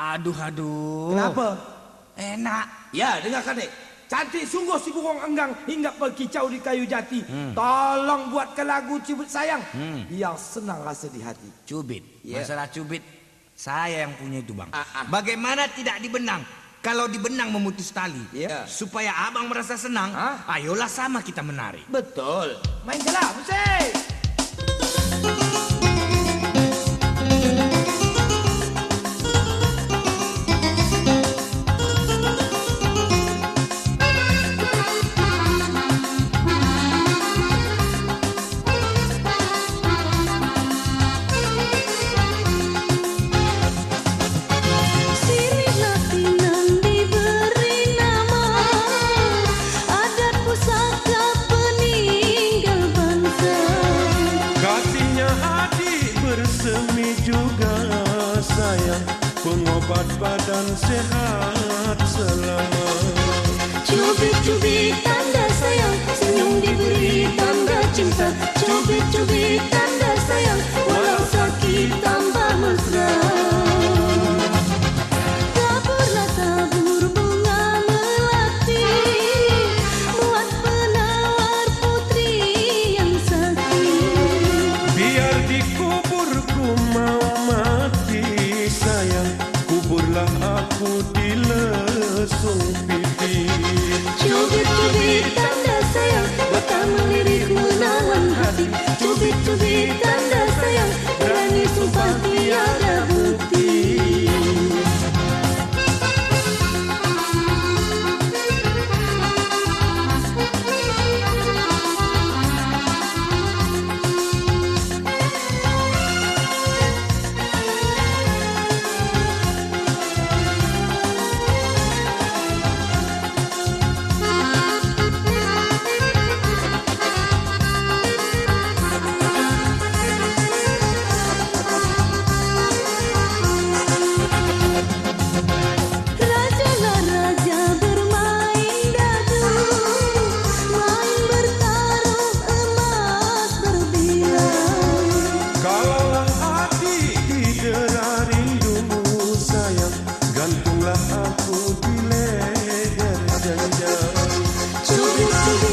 Aduh, aduh. Kenapa? Enak. Ya, dengarkan dek. Cantik sungguh si burung enggang hingga berkicau di kayu jati. Hmm. Tolong buatkan lagu cubit sayang. Hmm. Biar senang rasa di hati. Cubit? Yeah. Masalah cubit, saya yang punya itu bang. Uh, uh. Bagaimana tidak dibenang? Kalau dibenang memutus tali. Yeah. Supaya abang merasa senang, huh? ayolah sama kita menari. Betul. Main jelah, musik! Obat badan sehat selama Cubit-cubit tanda sayang Senyum diberi tanda cinta Cubit-cubit tanda kesupitin Cubit-cubit tanda sayang Betama lirik menawan hati Cubit-cubit tanda sayang Berani sumpah tiada